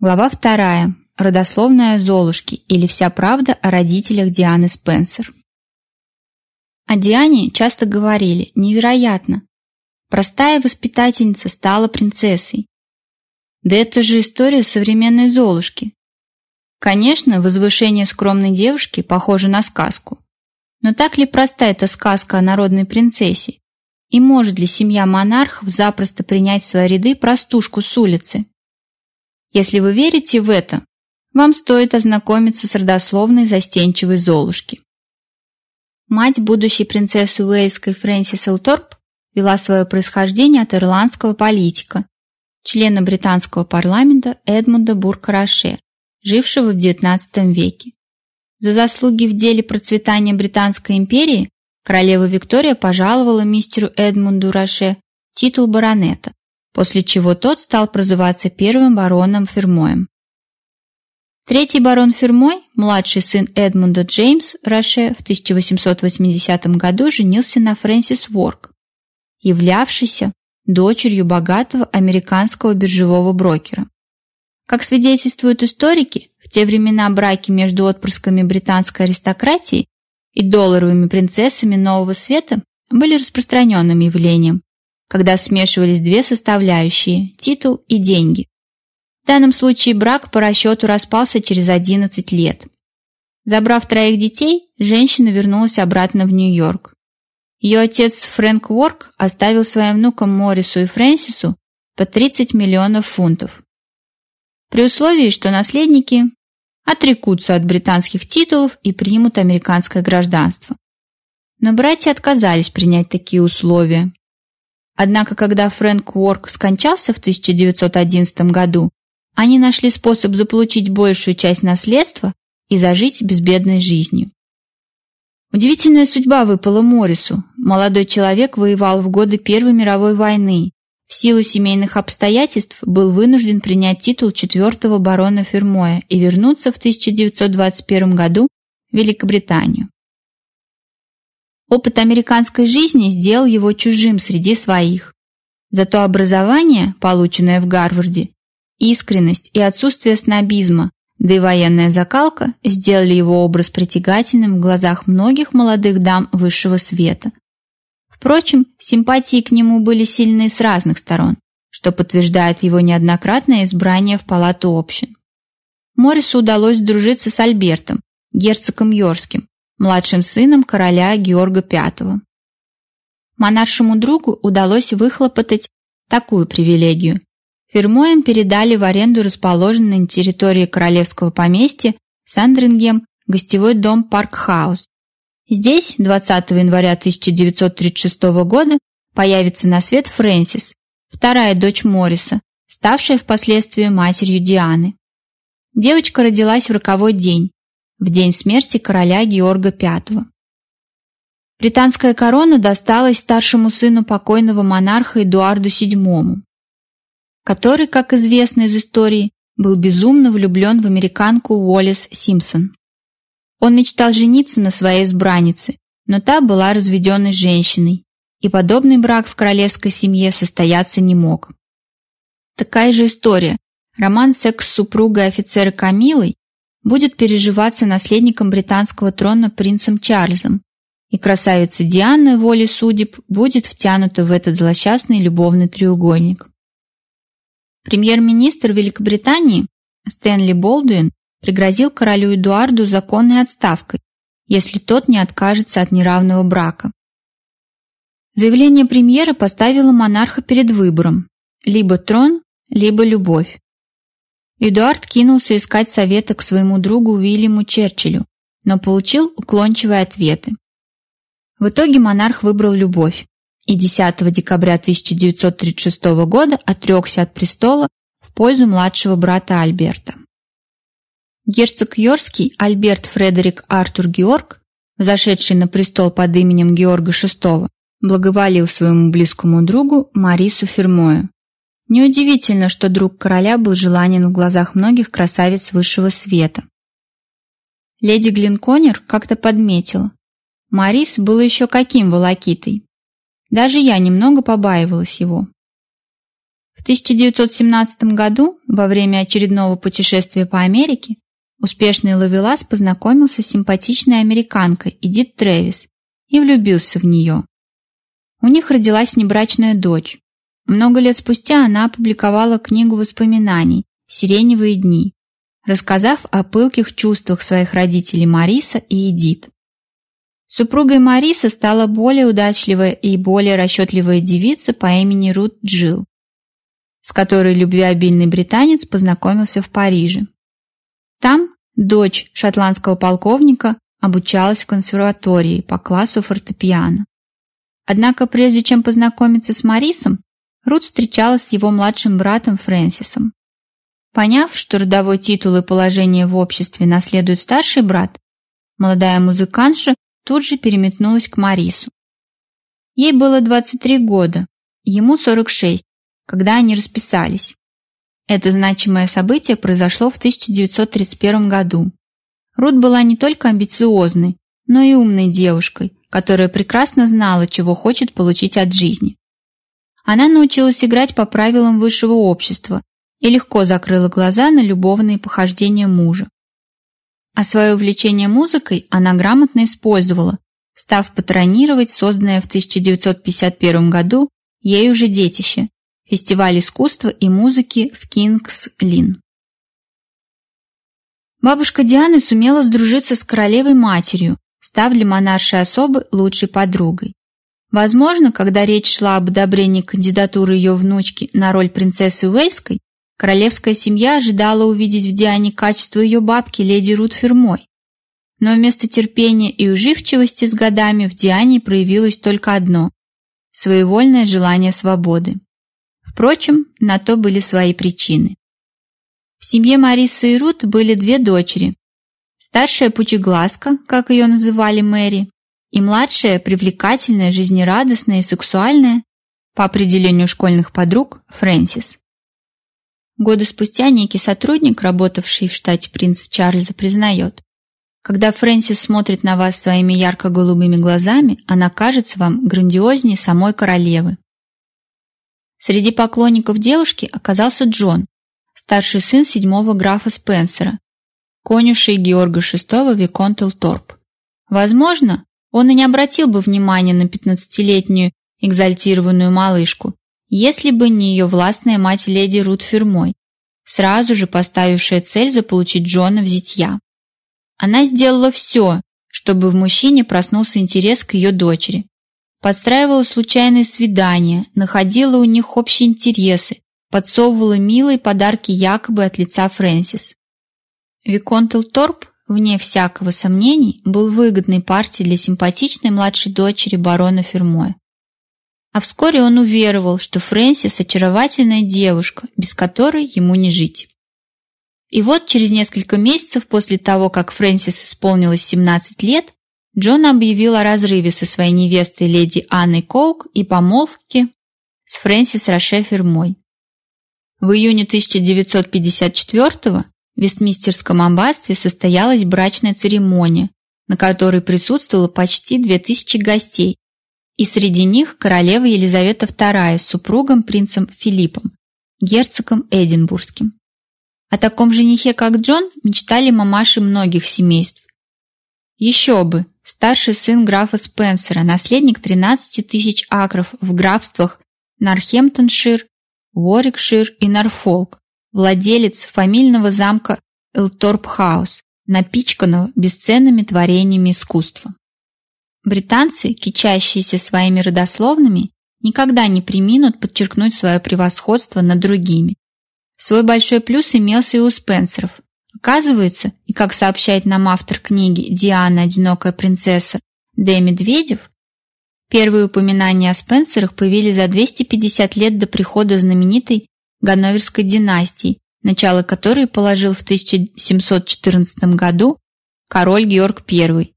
Глава вторая. Родословная Золушки или вся правда о родителях Дианы Спенсер. О Диане часто говорили «невероятно». Простая воспитательница стала принцессой. Да это же история современной Золушки. Конечно, возвышение скромной девушки похоже на сказку. Но так ли проста эта сказка о народной принцессе? И может ли семья монархов запросто принять в свои ряды простушку с улицы? Если вы верите в это, вам стоит ознакомиться с родословной застенчивой Золушки. Мать будущей принцессы Уэльской Фрэнсис Элторп вела свое происхождение от ирландского политика, члена британского парламента Эдмунда Бурка-Роше, жившего в XIX веке. За заслуги в деле процветания Британской империи королева Виктория пожаловала мистеру Эдмунду Роше титул баронета, после чего тот стал прозываться первым бароном Фермоем. Третий барон Фермой, младший сын Эдмунда Джеймс Роше, в 1880 году женился на Фрэнсис Уорк, являвшейся дочерью богатого американского биржевого брокера. Как свидетельствуют историки, в те времена браки между отпрысками британской аристократии и долларовыми принцессами Нового Света были распространенным явлением, когда смешивались две составляющие – титул и деньги. В данном случае брак по расчету распался через 11 лет. Забрав троих детей, женщина вернулась обратно в Нью-Йорк. Ее отец Фрэнк Уорк оставил своим внукам Моррису и Фрэнсису по 30 миллионов фунтов. При условии, что наследники отрекутся от британских титулов и примут американское гражданство. Но братья отказались принять такие условия. Однако, когда Фрэнк Уорк скончался в 1911 году, они нашли способ заполучить большую часть наследства и зажить безбедной жизнью. Удивительная судьба выпала Моррису. Молодой человек воевал в годы Первой мировой войны. В силу семейных обстоятельств был вынужден принять титул четвертого барона Фермоя и вернуться в 1921 году в Великобританию. Опыт американской жизни сделал его чужим среди своих. Зато образование, полученное в Гарварде, искренность и отсутствие снобизма, да и военная закалка сделали его образ притягательным в глазах многих молодых дам высшего света. Впрочем, симпатии к нему были сильны с разных сторон, что подтверждает его неоднократное избрание в палату общин. Морису удалось сдружиться с Альбертом, герцогом Йоркским, младшим сыном короля Георга V. Монаршему другу удалось выхлопотать такую привилегию. Фермоям передали в аренду расположенный на территории королевского поместья Сандрингем гостевой дом Парк-хаус. Здесь 20 января 1936 года появится на свет Фрэнсис, вторая дочь Морриса, ставшая впоследствии матерью Дианы. Девочка родилась в роковой день, в день смерти короля Георга V. Британская корона досталась старшему сыну покойного монарха Эдуарду VII, который, как известно из истории, был безумно влюблен в американку Уоллес Симпсон. Он мечтал жениться на своей избраннице, но та была разведенной женщиной, и подобный брак в королевской семье состояться не мог. Такая же история. Роман секс с супругой офицера Камилой будет переживаться наследником британского трона принцем Чарльзом, и красавица Диана волей судеб будет втянута в этот злосчастный любовный треугольник. Премьер-министр Великобритании Стэнли Болдуин пригрозил королю Эдуарду законной отставкой, если тот не откажется от неравного брака. Заявление премьера поставило монарха перед выбором: либо трон, либо любовь. Эдуард кинулся искать совета к своему другу Уильяму Черчиллю, но получил уклончивые ответы. В итоге монарх выбрал любовь и 10 декабря 1936 года отрекся от престола в пользу младшего брата Альберта. Герцог Йоркский Альберт Фредерик Артур Георг, зашедший на престол под именем Георга VI, благоволил своему близкому другу Марису Фермою, Неудивительно, что друг короля был желанен в глазах многих красавиц высшего света. Леди Глинконер как-то подметила. Марис был еще каким волокитой. Даже я немного побаивалась его. В 1917 году, во время очередного путешествия по Америке, успешный Лавелас познакомился с симпатичной американкой Эдит Трэвис и влюбился в нее. У них родилась внебрачная дочь. Много лет спустя она опубликовала книгу воспоминаний «Сиреневые дни», рассказав о пылких чувствах своих родителей Мариса и Эдит. Супругой Мариса стала более удачливая и более расчетливая девица по имени Рут Джилл, с которой любвеобильный британец познакомился в Париже. Там дочь шотландского полковника обучалась в консерватории по классу фортепиано. Однако прежде чем познакомиться с Марисом, Рут встречалась с его младшим братом Фрэнсисом. Поняв, что родовой титул и положение в обществе наследует старший брат, молодая музыкантша тут же переметнулась к Марису. Ей было 23 года, ему 46, когда они расписались. Это значимое событие произошло в 1931 году. Рут была не только амбициозной, но и умной девушкой, которая прекрасно знала, чего хочет получить от жизни. Она научилась играть по правилам высшего общества и легко закрыла глаза на любовные похождения мужа. А свое увлечение музыкой она грамотно использовала, став патронировать созданное в 1951 году ей уже детище фестиваль искусства и музыки в Кингс-Лин. Бабушка Дианы сумела сдружиться с королевой-матерью, став для монаршей особы лучшей подругой. Возможно, когда речь шла об одобрении кандидатуры ее внучки на роль принцессы Уэльской, королевская семья ожидала увидеть в Диане качество ее бабки леди Рут Фермой. Но вместо терпения и уживчивости с годами в Диане проявилось только одно – своевольное желание свободы. Впрочем, на то были свои причины. В семье Марисы и Рут были две дочери. Старшая пучеглазка, как ее называли Мэри, и младшая привлекательная, жизнерадостная и сексуальная, по определению школьных подруг, Фрэнсис. Годы спустя некий сотрудник, работавший в штате принца Чарльза, признает, когда Фрэнсис смотрит на вас своими ярко-голубыми глазами, она кажется вам грандиознее самой королевы. Среди поклонников девушки оказался Джон, старший сын седьмого графа Спенсера, конюшей Георга VI Виконт Торп. Возможно, он и не обратил бы внимания на пятнадцатилетнюю экзальтированную малышку, если бы не ее властная мать леди Рут Фермой, сразу же поставившая цель заполучить Джона в зятья. Она сделала все, чтобы в мужчине проснулся интерес к ее дочери, подстраивала случайные свидания, находила у них общие интересы, подсовывала милые подарки якобы от лица Фрэнсис. Виконт Торп, вне всякого сомнений, был выгодной партией для симпатичной младшей дочери барона Фермоя. А вскоре он уверовал, что Фрэнсис очаровательная девушка, без которой ему не жить. И вот через несколько месяцев после того, как Фрэнсис исполнилось 17 лет, Джон объявил о разрыве со своей невестой леди Анной Коук и помолвке с Фрэнсис Роше Фермой. В июне 1954 в Вестминстерском аббатстве состоялась брачная церемония, на которой присутствовало почти 2000 гостей, и среди них королева Елизавета II с супругом принцем Филиппом, герцогом Эдинбургским. О таком женихе, как Джон, мечтали мамаши многих семейств. Еще бы, старший сын графа Спенсера, наследник 13 тысяч акров в графствах Нархемптоншир, Уорикшир и Норфолк, владелец фамильного замка Элторп-хаус, напичканного бесценными творениями искусства. Британцы, кичащиеся своими родословными, никогда не преминут подчеркнуть свое превосходство над другими. Свой большой плюс имелся и у Спенсеров. Оказывается, и как сообщает нам автор книги «Диана. Одинокая принцесса» Д. Медведев, первые упоминания о Спенсерах появились за 250 лет до прихода знаменитой Ганноверской династии, начало которой положил в 1714 году король Георг I.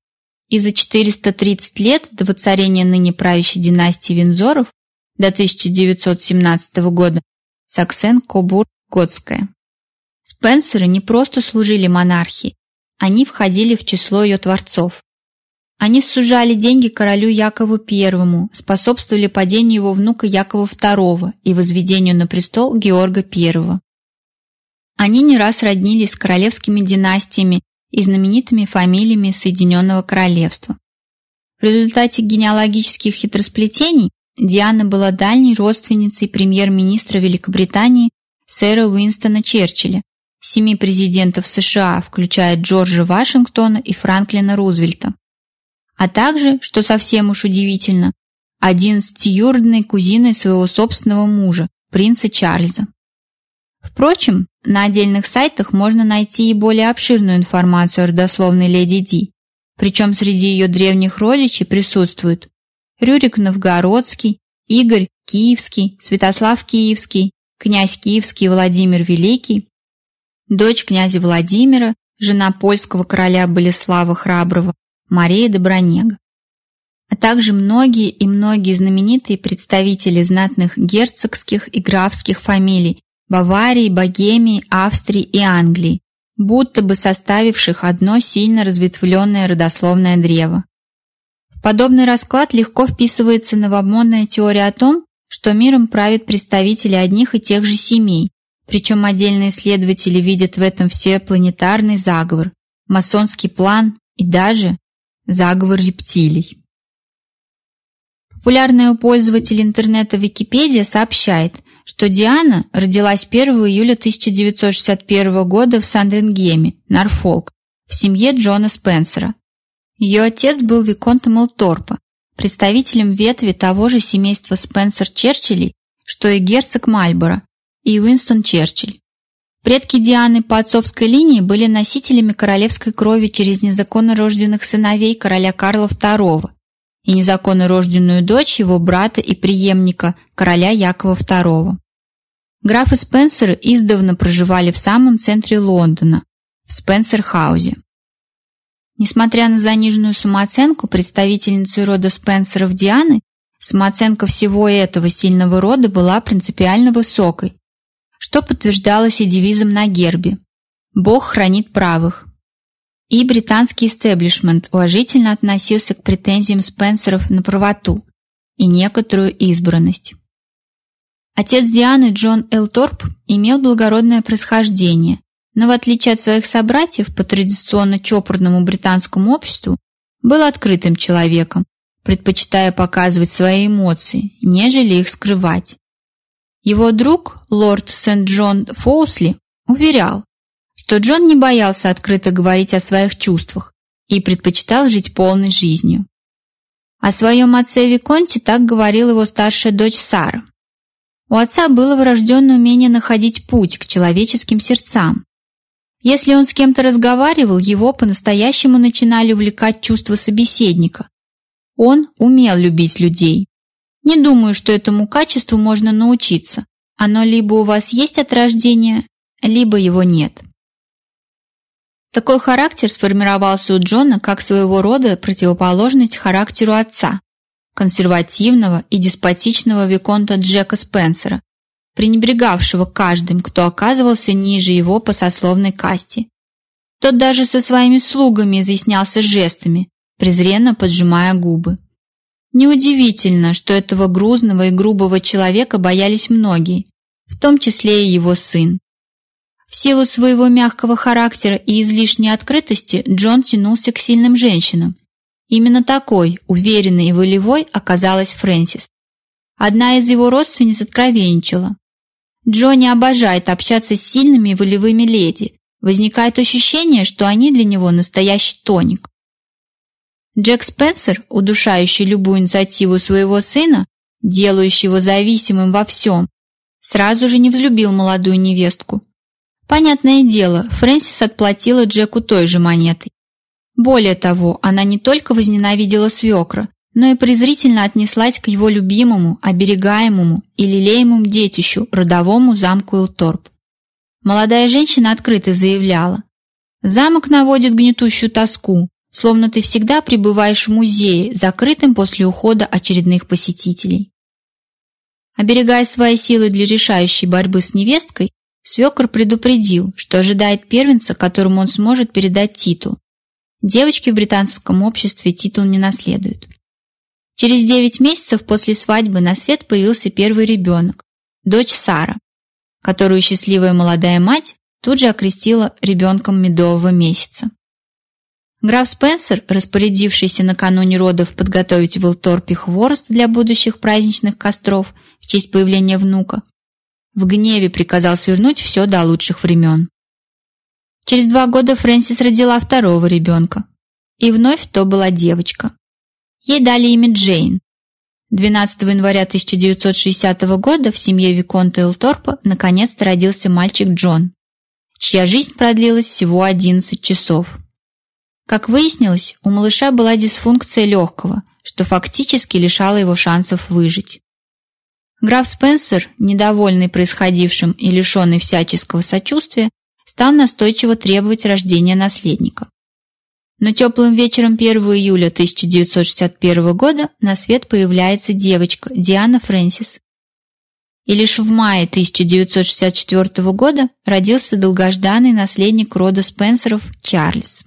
И за 430 лет до воцарения ныне правящей династии Винзоров до 1917 года Саксен-Кобург-Готская. Спенсеры не просто служили монархии, они входили в число ее творцов. Они сужали деньги королю Якову I, способствовали падению его внука Якова II и возведению на престол Георга I. Они не раз роднились с королевскими династиями и знаменитыми фамилиями Соединенного Королевства. В результате генеалогических хитросплетений Диана была дальней родственницей премьер-министра Великобритании сэра Уинстона Черчилля, семи президентов США, включая Джорджа Вашингтона и Франклина Рузвельта, а также, что совсем уж удивительно, одиннадцатиюродной кузиной своего собственного мужа, принца Чарльза. Впрочем, на отдельных сайтах можно найти и более обширную информацию о родословной леди Ди, причем среди ее древних родичей присутствуют Рюрик Новгородский, Игорь Киевский, Святослав Киевский, князь Киевский Владимир Великий, дочь князя Владимира, жена польского короля Болеслава Храброго, Мария Добронега, а также многие и многие знаменитые представители знатных герцогских и графских фамилий Баварии, Богемии, Австрии и Англии, будто бы составивших одно сильно разветвленное родословное древо. В подобный расклад легко вписывается новомодная теория о том, что миром правят представители одних и тех же семей, причем отдельные исследователи видят в этом всепланетарный заговор, масонский план и даже заговор рептилий. Популярная у пользователей интернета Википедия сообщает, что Диана родилась 1 июля 1961 года в Сандрингеме, Норфолк, в семье Джона Спенсера. Ее отец был виконтом Элторпа, представителем ветви того же семейства Спенсер-Черчиллей, что и герцог Мальборо, и Уинстон Черчилль. Предки Дианы по отцовской линии были носителями королевской крови через незаконно рожденных сыновей короля Карла II и незаконно рожденную дочь его брата и преемника, короля Якова II. Графы Спенсеры издавна проживали в самом центре Лондона, в Спенсер-хаузе. Несмотря на заниженную самооценку представительницы рода Спенсеров Дианы, самооценка всего этого сильного рода была принципиально высокой, что подтверждалось и девизом на гербе «Бог хранит правых». И британский истеблишмент уважительно относился к претензиям Спенсеров на правоту и некоторую избранность. Отец Дианы Джон Элторп имел благородное происхождение, но в отличие от своих собратьев по традиционно чопорному британскому обществу, был открытым человеком, предпочитая показывать свои эмоции, нежели их скрывать. Его друг, лорд Сент-Джон Фоусли, уверял, что Джон не боялся открыто говорить о своих чувствах и предпочитал жить полной жизнью. О своем отце Виконте так говорила его старшая дочь Сара. У отца было врожденное умение находить путь к человеческим сердцам. Если он с кем-то разговаривал, его по-настоящему начинали увлекать чувства собеседника. Он умел любить людей, не думаю, что этому качеству можно научиться. Оно либо у вас есть от рождения, либо его нет. Такой характер сформировался у Джона как своего рода противоположность характеру отца, консервативного и деспотичного виконта Джека Спенсера, пренебрегавшего каждым, кто оказывался ниже его по сословной касте. Тот даже со своими слугами изъяснялся жестами, презренно поджимая губы. Неудивительно, что этого грузного и грубого человека боялись многие, в том числе и его сын. В силу своего мягкого характера и излишней открытости Джон тянулся к сильным женщинам. Именно такой, уверенной и волевой, оказалась Фрэнсис. Одна из его родственниц откровенничала. Джонни обожает общаться с сильными и волевыми леди. Возникает ощущение, что они для него настоящий тоник. Джек Спенсер, удушающий любую инициативу своего сына, делающий его зависимым во всем, сразу же не взлюбил молодую невестку. Понятное дело, Фрэнсис отплатила Джеку той же монетой. Более того, она не только возненавидела свекра, но и презрительно отнеслась к его любимому, оберегаемому и лелеемому детищу, родовому замку Элторп. Молодая женщина открыто заявляла, «Замок наводит гнетущую тоску, словно ты всегда пребываешь в музее, закрытым после ухода очередных посетителей. Оберегая свои силы для решающей борьбы с невесткой, свекор предупредил, что ожидает первенца, которому он сможет передать титул. девочки в британском обществе титул не наследуют. Через 9 месяцев после свадьбы на свет появился первый ребенок, дочь Сара, которую счастливая молодая мать тут же окрестила ребенком медового месяца. Граф Спенсер, распорядившийся накануне родов подготовить в Илторпе хворост для будущих праздничных костров в честь появления внука, в гневе приказал свернуть все до лучших времен. Через два года Фрэнсис родила второго ребенка. И вновь то была девочка. Ей дали имя Джейн. 12 января 1960 года в семье Виконта Элторпа наконец-то родился мальчик Джон, чья жизнь продлилась всего 11 часов. Как выяснилось, у малыша была дисфункция легкого, что фактически лишало его шансов выжить. Граф Спенсер, недовольный происходившим и лишенный всяческого сочувствия, стал настойчиво требовать рождения наследника. Но теплым вечером 1 июля 1961 года на свет появляется девочка Диана Фрэнсис. И лишь в мае 1964 года родился долгожданный наследник рода Спенсеров Чарльз.